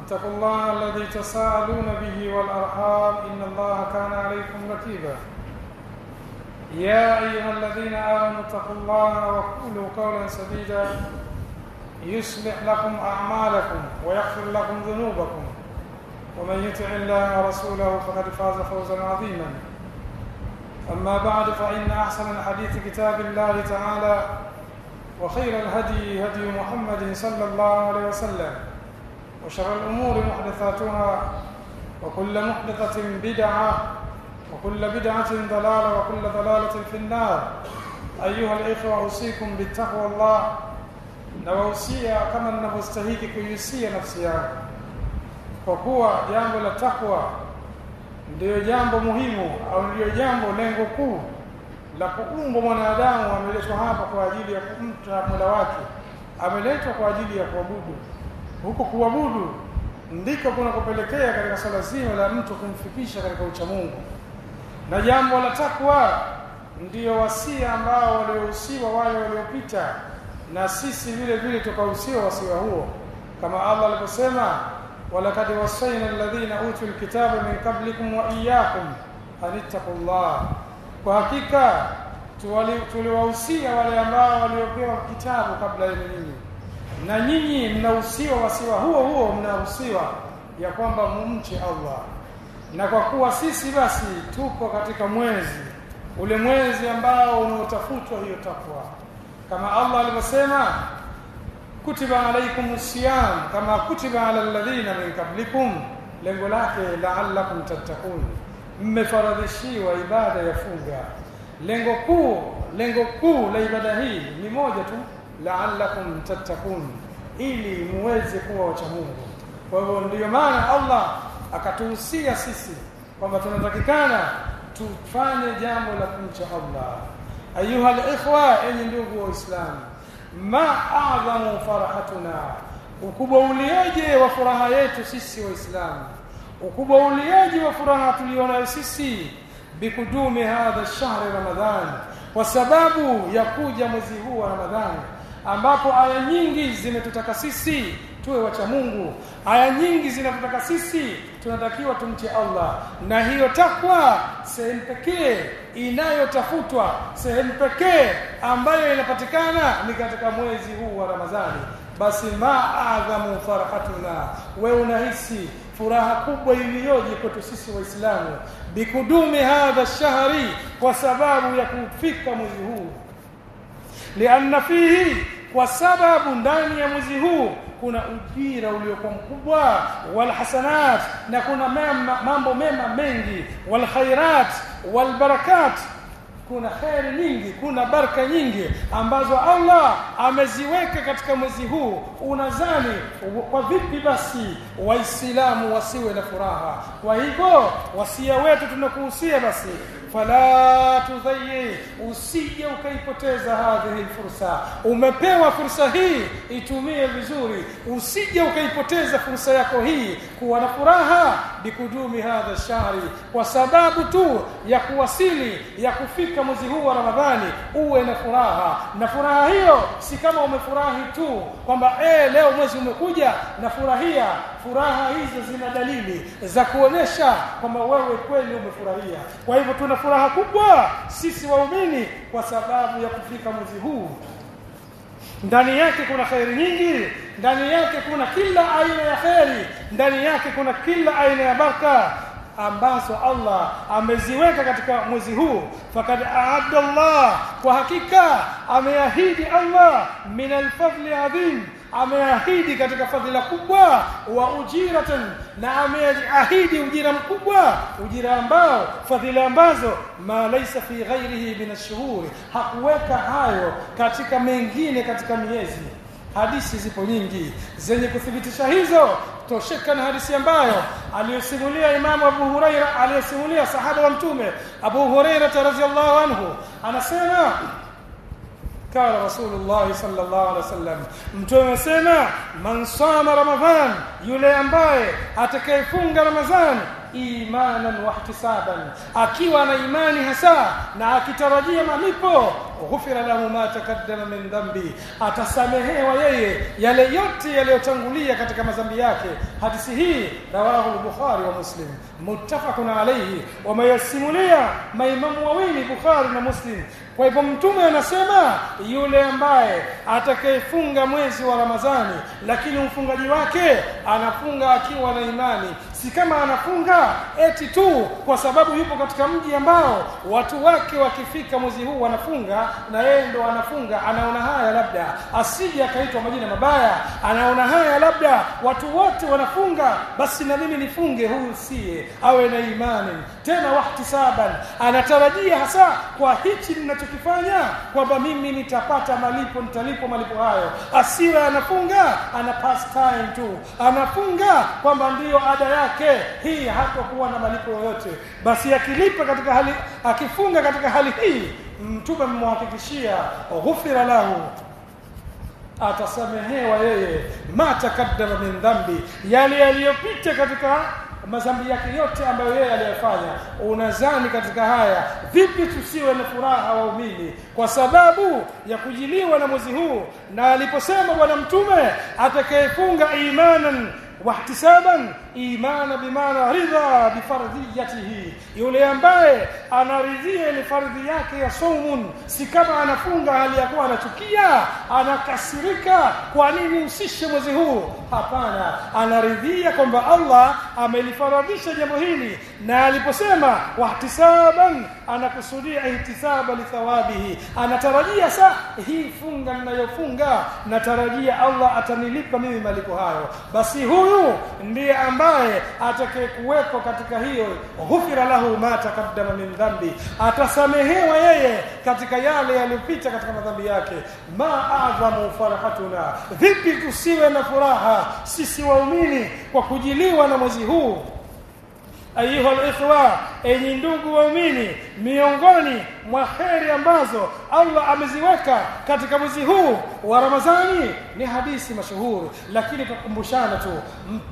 واتقوا الله الذي تساءلون به والأرحام إن الله كان عليكم رقيبا يا أيها الذين آمنوا اتقوا الله وقولوا قولا سديدا. يصلح لكم أعمالكم ويغفر لكم ذنوبكم. ومن يطع الله ورسوله فقد فاز فوزا عظيما. أما بعد فإن أحسن الحديث كتاب الله تعالى وخير الهدي هدي محمد صلى الله عليه وسلم. وشر الأمور محدثاتها وكل محدثة بدعة وكل بدعة ضلالة وكل ضلالة في النار أيها الإخوة أوصيكم بالتقوى الله nawausia kama ninavyostahiki kuiusia nafsi yangu kwa kuwa jambo la takwa ndiyo jambo muhimu au ndiyo jambo lengo kuu la kuumbwa mwanadamu ameletwa hapa kwa ajili ya kumta mola wake ameletwa kwa ajili ya kuabudu huko kuabudu ndiko kunakopelekea katika swala zima la mtu kumfikisha katika ucha mungu. Na jambo la takwa ndio wasia ambao waliohusiwa wale waliopita na sisi vile vile tukahusiwa wasia huo. Kama Allah aliposema walakad wasaina alladhina utu kitaba min qablikum wa iyyakum anittaqullah kwa hakika tuliwahusia wale ambao waliopewa kitabu kabla yenu na nyinyi mnahusiwa wasiwa huo huo mnahusiwa ya kwamba mumche Allah. Na kwa kuwa sisi basi tupo katika mwezi ule mwezi ambao unaotafutwa hiyo takwa. Kama Allah alivyosema kutiba alaikum siyam kama kutiba ala alladhina min qablikum lengo lake la'allakum tattaqun. Mmefaradhishiwa ibada ya funga lengo kuu lengo kuu la ibada hii ni moja tu la'allakum tattakun ili muweze kuwa wacha Mungu. Kwa hivyo ndiyo maana Allah akatuhusia sisi kwamba tunatakikana tufanye jambo la kumcha Allah. Ayuha alikhwa enyi ndugu wa waislamu ma a'zamu farahatuna ukubwa ulioje wa furaha yetu sisi waislamu ukubwa ulioje wa furaha tulionayo sisi bikudumi hadha shahri ramadhan kwa sababu ya kuja mwezi huu wa ramadhani ambapo aya nyingi zimetutaka sisi tuwe wacha Mungu. Aya nyingi zinatutaka sisi tunatakiwa tumche Allah. Na hiyo takwa sehemu pekee inayotafutwa sehemu pekee ambayo inapatikana ni katika mwezi huu wa Ramadhani. Basi ma adhamu farahatuna wewe unahisi furaha kubwa iliyoje kwetu sisi waislamu. Bikudumi hadha shahri kwa sababu ya kufika mwezi huu lianna fihi kwa sababu ndani ya mwezi huu kuna ujira uliokuwa mkubwa walhasanat na kuna mema, mambo mema mengi walkhairat walbarakat wal barakat. Kuna khairi nyingi kuna baraka nyingi ambazo Allah ameziweka katika mwezi huu. Unazani kwa vipi basi waislamu wasiwe na furaha? Kwa hivyo wasia wetu tunakuhusia basi fala tudhayi usije ukaipoteza hadhihi fursa. Umepewa fursa hii itumie vizuri. Usije ukaipoteza fursa yako hii. Kuwa na furaha bikudumi hadha shahri. Kwa sababu tu ya kuwasili ya kufika mwezi huu wa ramadhani uwe na furaha. Na furaha hiyo si kama umefurahi tu kwamba eh leo mwezi umekuja na furahia furaha hizo zina dalili za kuonyesha kwamba wewe kweli umefurahia. Kwa hivyo tuna furaha kubwa sisi waumini kwa sababu ya kufika mwezi huu. Ndani yake kuna khairi nyingi ndani yake kuna kila aina ya kheri, ndani yake kuna kila aina ya baraka ambazo Allah ameziweka katika mwezi huu. Fakad aadda Allah kwa hakika ameahidi Allah min alfadli adhim ameahidi katika fadhila kubwa wa ujiratan na ameahidi ujira mkubwa ujira ambao fadhila ambazo ma laisa fi ghairihi min ashhuri hakuweka hayo katika mengine katika miezi. Hadithi zipo nyingi zenye kuthibitisha hizo tosheka na hadithi ambayo aliyosimulia Imamu Abu Huraira aliyosimulia sahaba wa Mtume Abu Huraira radhiyallahu anhu anasema قال رسول الله صلى الله عليه وسلم mtume amesema man sama ramadhan yule ambaye atakayefunga ramadhan imanan wahtisaban akiwa na imani hasa na akitarajia malipo ghufira lahu ma takaddama min dhambi atasamehewa yeye yale yote yaliyotangulia katika madhambi yake. Hadithi hii rawahu al-bukhari wa muslim. Muttafaqun alayhi. Wameyasimulia maimamu wawili bukhari na muslim. Kwa hivyo mtume anasema yule ambaye atakayefunga mwezi wa ramadhani lakini mfungaji wake anafunga akiwa na imani si kama anafunga eti tu kwa sababu yupo katika mji ambao watu wake wakifika mwezi huu wanafunga na yeye ndo anafunga anaona haya labda asije akaitwa majina mabaya anaona haya labda watu wote wanafunga basi na mimi nifunge huyu sie awe na imani. Tena wahtisaban anatarajia hasa kwa hichi ninachokifanya kwamba mimi nitapata malipo nitalipo malipo hayo. Asiwe anafunga ana pass time tu. Anafunga kwamba ndiyo ada yake hii hatakuwa na malipo yoyote. Basi akilipa katika hali akifunga katika hali hii mtume amemhakikishia ghufira lahu atasamehewa yeye. Ma takaddama min dhambi yale yaliyopita katika madhambi yake yote ambayo yeye aliyofanya unazani katika haya vipi tusiwe na furaha waumini? Kwa sababu ya kujiliwa na mwezi huu na aliposema bwana mtume atakayefunga imanan wahtisaban imana bimaana ridha bifardhiyatihi yule ambaye anaridhia ile fardhi yake ya saumun si kama anafunga hali ya kuwa anachukia anakasirika kwa nini usishe mwezi huu? Hapana anaridhia kwamba Allah amelifaradhisha jambo hili na aliposema wahtisaban anakusudia ihtisaba lithawabihi anatarajia sa hii funga ninayofunga natarajia Allah atanilipa mimi malipo hayo. Basi huyu ndiye ambaye atakayekuwepo katika hiyo ghufira lahu ma taqaddama min dhambi atasamehewa yeye katika yale yaliyopita katika madhambi yake. Ma adhamu farahatuna vipi tusiwe na furaha sisi waumini kwa kujiliwa na mwezi huu? Ayuha alikhwa enyi ndugu waumini miongoni mwa heri ambazo Allah ameziweka katika mwezi huu wa Ramadhani. Ni hadithi mashuhuri lakini tukumbushana tu.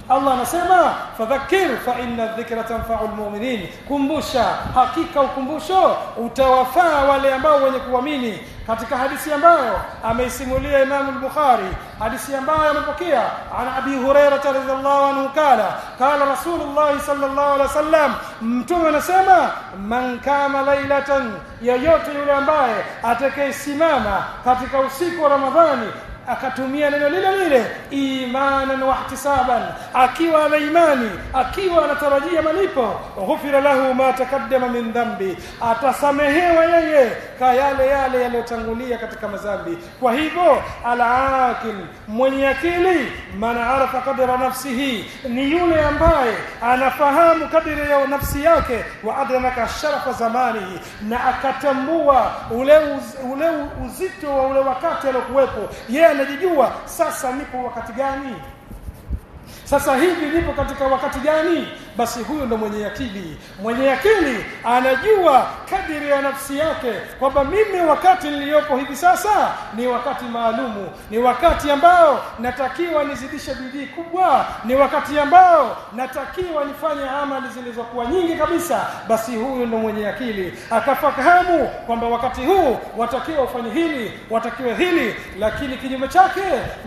Allah anasema fadhakkir fa inna dhikra tanfa'u lmuminin kumbusha hakika ukumbusho utawafaa wale ambao wenye kuamini. Katika hadithi ambayo ameisimulia Imam al-Bukhari hadithi ambayo amepokea an Abi Hurairah radhiyallahu anhu kala kala Rasulullah sallallahu alaihi wasallam mtume anasema man kama lailatan yeyote yule ambaye atakayesimama katika usiku wa Ramadhani akatumia neno lile lile imanan wa akiwa na imani akiwa anatarajia malipo ghufira lahu ma takaddama min dhambi atasamehewa yeye ka yale yale yaliyotangulia katika mazambi kwa hivyo al-aqil mwenye akili mana arafa qadra nafsihi ni yule ambaye anafahamu kadri ya nafsi yake wa adranaka sharafa zamani na akatambua ule uz, ule uzito wa ule wakati aliokuwepo. Yeye anajijua sasa nipo wakati gani? Sasa hivi nipo katika wakati gani basi huyo ndo mwenye akili mwenye akili anajua kadiri ya nafsi yake kwamba mimi wakati niliyopo hivi sasa ni wakati maalumu. Ni wakati ambao natakiwa nizidishe bidii kubwa. Ni wakati ambao natakiwa nifanye amali zilizokuwa nyingi kabisa. Basi huyu ndo mwenye akili akafahamu kwamba wakati huu watakiwa ufanye hili watakiwa hili lakini kinyume chake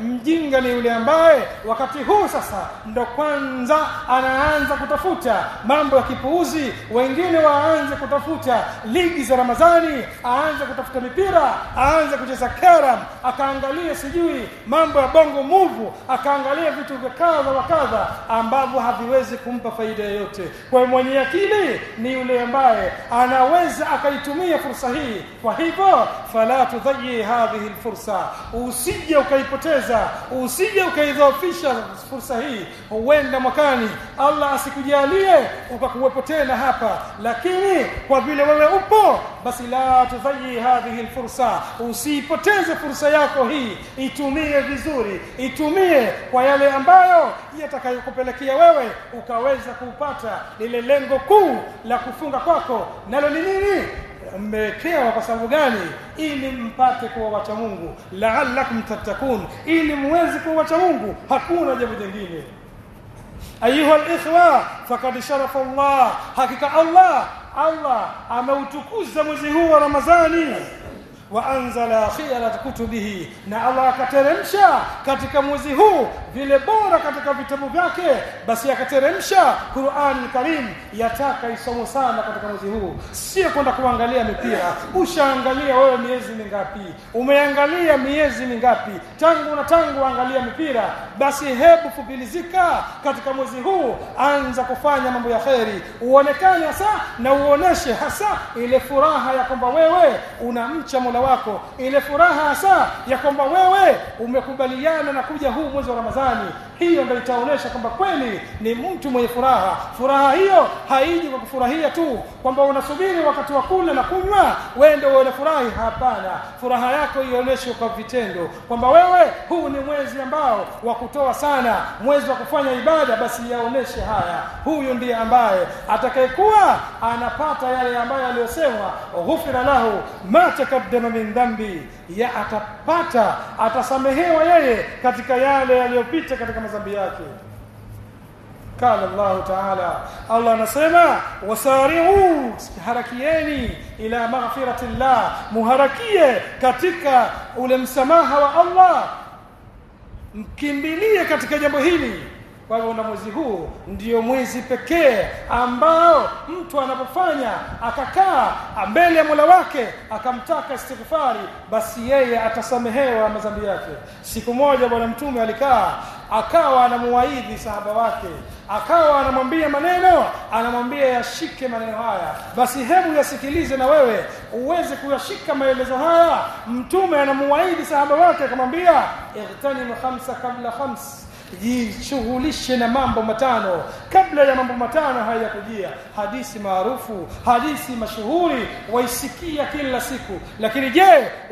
mjinga ni yule ambaye wakati huu sasa ndo kwanza anaanza kutafuta kutafuta mambo ya kipuuzi wengine waanze kutafuta ligi za ramadhani aanze kutafuta mipira aanze kucheza karam akaangalia sijui mambo ya bongo muvu akaangalia vitu vya kadha wa kadha ambavyo haviwezi kumpa faida yoyote. Kwa hiyo mwenye akili ni yule ambaye anaweza akaitumia fursa hii. Kwa hivyo fala tudhayi hadhihi lfursa. Usije ukaipoteza usije ukaidhoofisha fursa hii. Huenda mwakani allah asikujalie ukakuwepo tena hapa. Lakini kwa vile wewe upo basi la tudhayi hadhihi lfursa usiipoteze fursa yako hii. Itumie vizuri. Itumie kwa yale ambayo yatakayokupelekea wewe ukaweza kupata lile lengo kuu la kufunga kwako. Nalo ni nini? Mmewekewa kwa sababu gani? Ili mpate kuwa wacha mungu. Laalakum tattakun ili muweze kuwa wacha mungu hakuna jambo jingine ayuha likhwa fakad sharafa llah hakika allah allah ameutukuza mwezi huu wa ramadhani waanzala khiyarat kutubihi na allah akateremsha katika mwezi huu vile bora katika vitabu vyake. Basi akateremsha Qur'an karim yataka isomo sana katika mwezi huu. Sio kwenda kuangalia mipira. Ushaangalia wewe miezi mingapi? Umeangalia miezi mingapi? Tangu na tangu angalia mipira. Basi hebu kupilizika katika mwezi huu. Anza kufanya mambo ya kheri. Uonekane hasa na uoneshe hasa ile furaha ya kwamba wewe unamcha mola wako. Ile furaha hasa ya kwamba wewe umekubaliana na kuja huu mwezi wa ramadhani hiyo ndio itaonyesha kwamba kweli ni mtu mwenye furaha. Furaha hiyo haiji kwa kufurahia tu kwamba unasubiri wakati wa kula na kunywa wende uone furahi hapana furaha yako ionyeshwe kwa vitendo kwamba wewe huu ni mwezi ambao wa kutoa sana mwezi wa kufanya ibada basi yaoneshe haya. Huyu ndiye ambaye atakayekuwa anapata yale ambayo aliyosemwa ghufira lahu ma takaddama min dhambi ya atapata atasamehewa yeye katika yale yaliyopita katika madhambi yake قال الله تعالى الله anasema wasari'u harakieni ila maghfirati llah muharakie katika ule msamaha wa Allah mkimbilie katika jambo hili kwa hivyo na mwezi huu ndio mwezi pekee ambao mtu anapofanya akakaa mbele ya mola wake akamtaka istighfari basi yeye atasamehewa madhambi yake. Siku moja bwana mtume alikaa akawa anamuwaidhi sahaba wake akawa anamwambia maneno anamwambia yashike maneno haya. Basi hebu yasikilize na wewe uweze kuyashika maelezo haya. Mtume anamuwaidhi sahaba wake akamwambia ightanimu khamsa kabla khams jishughulishe na mambo matano. Kabla ya mambo matano haya kujia hadithi maarufu hadithi mashuhuri waisikia kila siku. Lakini je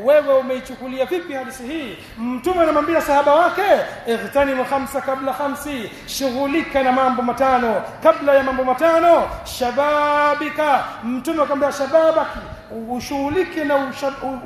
wewe umeichukulia vipi hadithi hii? Mtume anamwambia sahaba wake ightanimu khamsa kabla khamsi shughulika na mambo matano. Kabla ya mambo matano shababika. Mtume akamwambia shababaki ushughulike na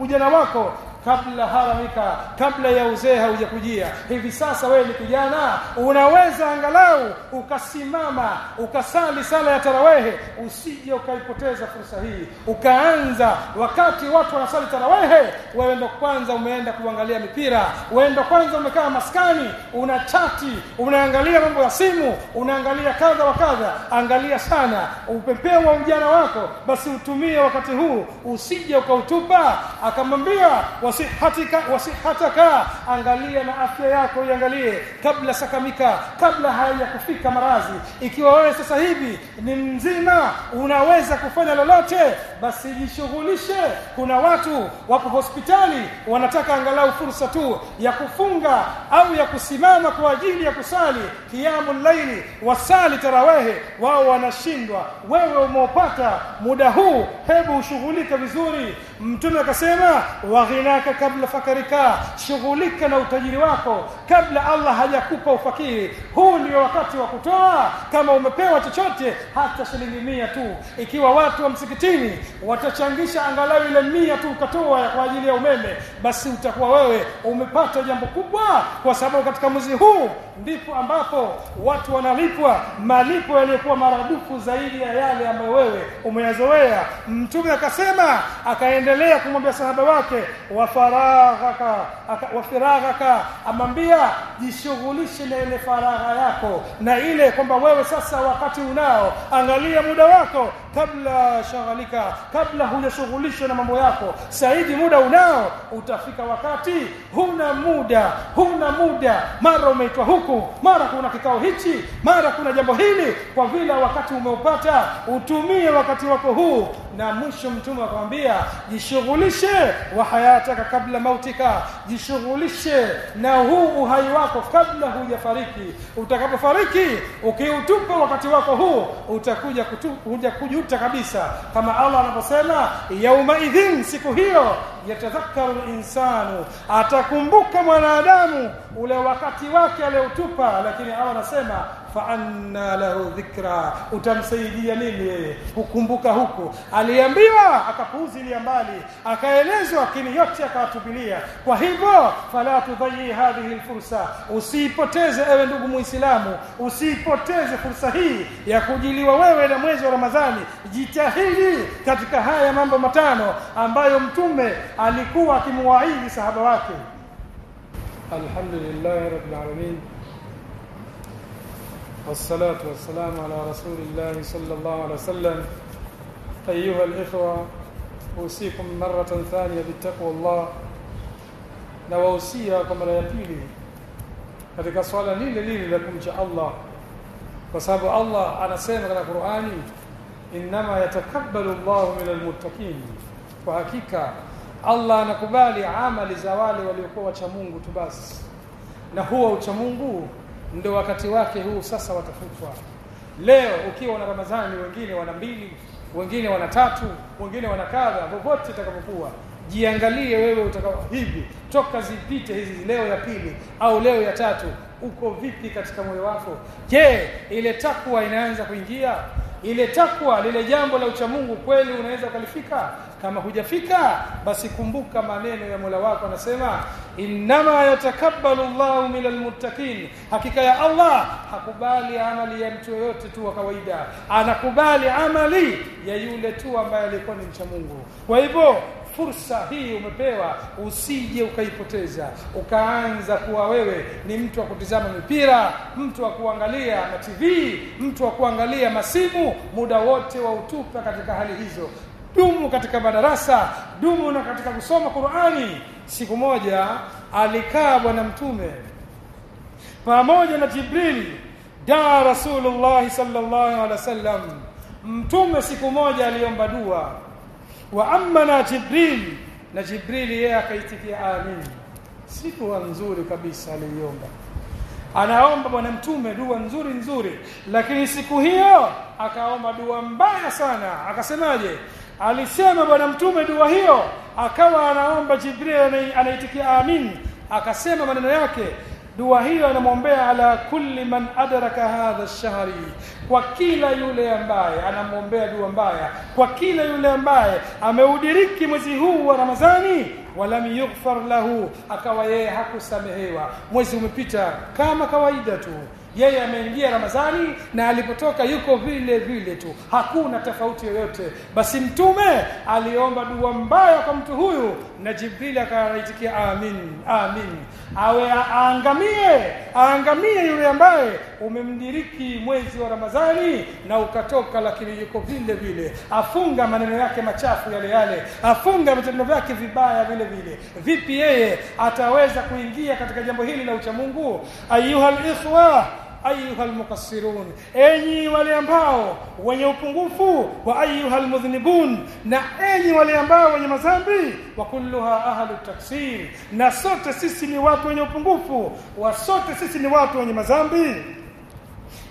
ujana wako kabla haramika kabla ya uzee haujakujia hivi sasa wewe ni kijana unaweza angalau ukasimama ukasali sala ya tarawehe usije ukaipoteza fursa hii. Ukaanza wakati watu wanasali tarawehe wewe ndo kwanza umeenda kuangalia mipira wewe ndo kwanza umekaa maskani una chati unaangalia mambo ya simu unaangalia kadha wa kadha. Angalia sana upepeo wa ujana wako basi utumie wakati huu usije ukautupa. Akamwambia wasihatika wasihataka. Angalia na afya yako iangalie. Kabla sakamika kabla hayajakufika maradhi ikiwa wewe sasa hivi ni mzima unaweza kufanya lolote basi jishughulishe. Kuna watu wapo hospitali wanataka angalau fursa tu ya kufunga au ya kusimama kwa ajili ya kusali. Kiamu laili wasali tarawehe. Wao wanashindwa. Wewe umeopata muda huu hebu ushughulike vizuri mtume akasema waghinaka kabla fakarika shughulika na utajiri wako kabla allah hajakupa ufakiri. Huu ndio wakati wa kutoa. Kama umepewa chochote hata shilingi mia tu. Ikiwa watu wa msikitini watachangisha angalau ile mia tu ukatoa kwa ajili ya umeme basi utakuwa wewe umepata jambo kubwa kwa sababu katika mwezi huu ndipo ambapo watu wanalipwa malipo yaliyokuwa maradufu zaidi ya yale ambayo wewe umeyazoea. Mtume akasema akaendelea kumwambia sahaba wake wa wafaraghaka wafiraghaka amwambia jishughulishe na ile faragha yako na ile kwamba wewe sasa wakati unao angalia muda wako kabla shaghalika kabla hujashughulishwa na mambo yako saidi muda unao utafika wakati huna muda huna muda. Mara umeitwa huku mara kuna kikao hichi mara kuna jambo hili. Kwa vile wakati umeupata utumie wakati wako huu. Na mwisho mtume akamwambia jishughulishe wa hayataka kabla mautika. Jishughulishe na huu uhai wako kabla hujafariki. Utakapofariki ukiutupa wakati wako huu utakuja kuja kujuta kabisa. Kama Allah anaposema yauma idhin siku hiyo yatadhakaru linsanu. Atakumbuka mwanadamu ule wakati wake aliotupa lakini Allah anasema fa anna lahu dhikra utamsaidia nini? Yeye kukumbuka huku. Aliambiwa akapuuzilia mbali akaelezwa lakini yote akawatubilia kwa hivyo fala tudhayi hadhihi lfursa usiipoteze ewe ndugu muislamu usiipoteze fursa hii ya kujiliwa wewe na mwezi wa ramadhani. Jitahidi katika haya mambo matano ambayo mtume alikuwa akimuwaidi sahaba wake. Alhamdulillahi rabbil alamin والصلاة والسلام على رسول الله صلى الله عليه وسلم أيها الإخوة أوصيكم مرة ثانية بتقوى الله na wahusia kwa mara ya pili katika swala lile lile la kumcha Allah kwa sababu Allah anasema katika Qur'ani innama yatakabbalu Allahu minal muttaqin kwa hakika Allah anakubali amali za wale waliokuwa wacha Mungu tu basi na huo ucha Mungu ndio wakati wake huu sasa watafutwa. Leo ukiwa na ramadhani wengine wana mbili wengine wana tatu wengine wana kadha popote itakapokuwa jiangalie wewe utaka hivi. Toka zipite hizi leo ya pili au leo ya tatu uko vipi katika moyo wako? Je ile takwa inaanza kuingia ile takwa lile jambo la uchamungu kweli unaweza ukalifika? Kama hujafika basi kumbuka maneno ya Mola wako anasema innama yatakabbalu Allahu min muttaqin hakika ya Allah hakubali amali ya mtu yoyote tu wa kawaida. Anakubali amali ya yule tu ambaye alikuwa ni mcha Mungu. Kwa hivyo fursa hii umepewa usije ukaipoteza ukaanza kuwa wewe ni mtu wa kutizama mipira mtu wa kuangalia ma TV mtu wa kuangalia masimu muda wote wa utupa katika hali hizo. Dumu katika madarasa dumu na katika kusoma Qur'ani. Siku moja alikaa bwana mtume pamoja na Jibril da Rasulullah sallallahu alaihi wasallam. Mtume siku moja aliomba dua wa amana Jibril na jibrili yeye akaitikia amin. Siku nzuri kabisa aliomba anaomba bwana mtume dua nzuri nzuri. Lakini siku hiyo akaomba dua mbaya sana. Akasemaje? Alisema bwana mtume dua hiyo akawa anaomba Jibril anaitikia amin. Akasema maneno yake dua hiyo anamwombea ala kulli man adraka hadha shahri kwa kila yule ambaye anamwombea dua mbaya kwa kila yule ambaye ameudiriki mwezi huu wa Ramadhani walam yughfar lahu akawa yeye hakusamehewa. Mwezi umepita kama kawaida tu yeye ameingia Ramadhani na alipotoka yuko vile vile tu. Hakuna tofauti yoyote. Basi mtume aliomba dua mbaya kwa mtu huyu na jibrili akaitikia amin amin. Awe aangamie aangamie yule ambaye umemdiriki mwezi wa Ramadhani na ukatoka lakini yuko vile vile. Afunga maneno yake machafu yale yale. Afunga vitendo vyake vibaya vile vile. Vipi yeye ataweza kuingia katika jambo hili la uchamungu ayuhal ikhwa ayuha almuqassirun enyi wale ambao wenye upungufu wa ayuha lmudhnibun na enyi wale ambao wenye madhambi wa kulluha ahlu taksir na sote sisi ni watu wenye upungufu wa sote sisi ni watu wenye madhambi.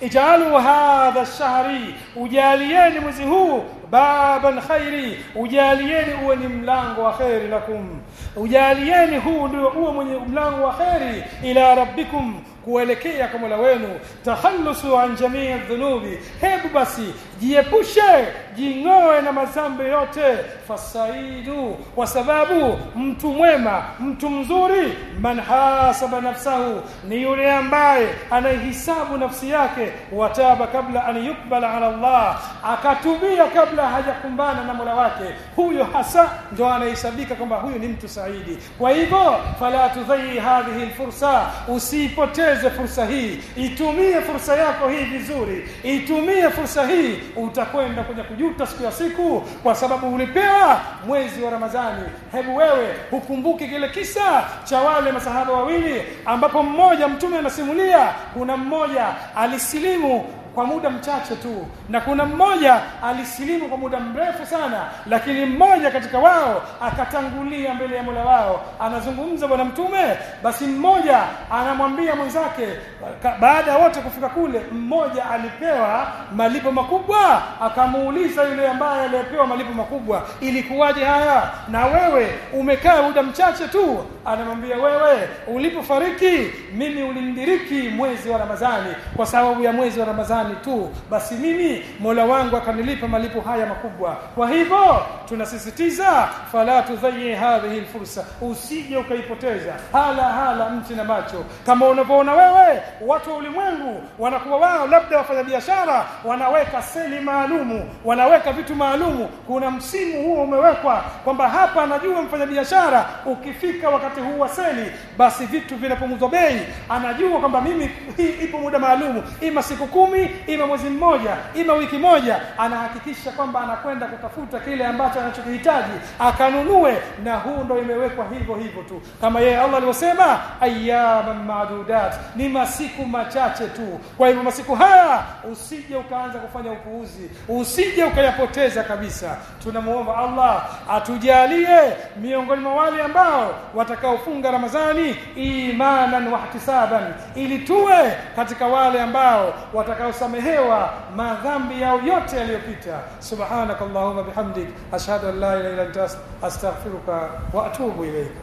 Ijalu hadha shahri ujalieni mwezi huu baban khairi ujalieni uwe ni mlango wa kheri lakum ujalieni huu ndio uwe mwenye mlango wa kheri ila rabbikum kuelekea kwa Mola wenu takhallusu an jamii dhunubi hebu basi jiepushe jing'oe na mazambi yote. Fasaidu kwa sababu mtu mwema mtu mzuri man hasaba nafsahu ni yule ambaye anaihisabu nafsi yake. Wataba kabla an yukbala ala llah akatubia kabla hajakumbana na Mola wake. Huyo hasa ndo anahesabika kwamba huyu ni mtu saidi. Kwa hivyo fala tudhai hadhihi lfursa usiipoteze fursa hii. Itumie fursa yako hii vizuri. Itumie fursa hii utakwenda kwenye kujuta siku ya siku kwa sababu ulipewa mwezi wa Ramadhani. Hebu wewe hukumbuki kile kisa cha wale masahaba wawili ambapo mmoja mtume anasimulia kuna mmoja alisilimu kwa muda mchache tu. Na kuna mmoja alisilimu kwa muda mrefu sana lakini mmoja katika wao akatangulia mbele ya Mola wao. Anazungumza bwana mtume. Basi mmoja anamwambia mwenzake baada ya wote kufika kule mmoja alipewa malipo makubwa. Akamuuliza yule ambaye aliyepewa malipo makubwa ilikuwaje haya? Na wewe umekaa muda mchache tu? Anamwambia wewe ulipofariki mimi ulindiriki mwezi wa Ramadhani kwa sababu ya mwezi wa Ramadhani tu. Basi mimi Mola wangu akanilipa malipo haya makubwa. Kwa hivyo tunasisitiza fala tudhayi hadhihi alfursa. Usije ukaipoteza. Hala hala mti na macho. Kama unavyoona wewe watu wa ulimwengu wanakuwa wao labda wafanya biashara wanaweka seli maalumu wanaweka vitu maalumu. Kuna msimu huo umewekwa kwamba hapa anajua mfanya biashara ukifika wakati huu wa seli basi vitu vinapunguzwa bei. Anajua kwamba mimi hii ipo muda maalumu. Ima siku kumi ima mwezi mmoja ima wiki moja anahakikisha kwamba anakwenda kutafuta kile ambacho anachokihitaji akanunue na huu ndo imewekwa hivyo hivyo tu. Kama yeye Allah alivyosema ayyaman madudat ni masiku machache tu. Kwa hivyo masiku haya usije ukaanza kufanya upuuzi usije ukayapoteza kabisa. Tunamuomba Allah atujalie miongoni mwa wale ambao watakaofunga Ramadhani imanan wahtisaban ili tuwe katika wale ambao watakaosamehewa madhambi yao yote yaliyopita. Subhanakallahumma bihamdik. Ashhadu an la ilaha illa anta astaghfiruka wa atubu ilayka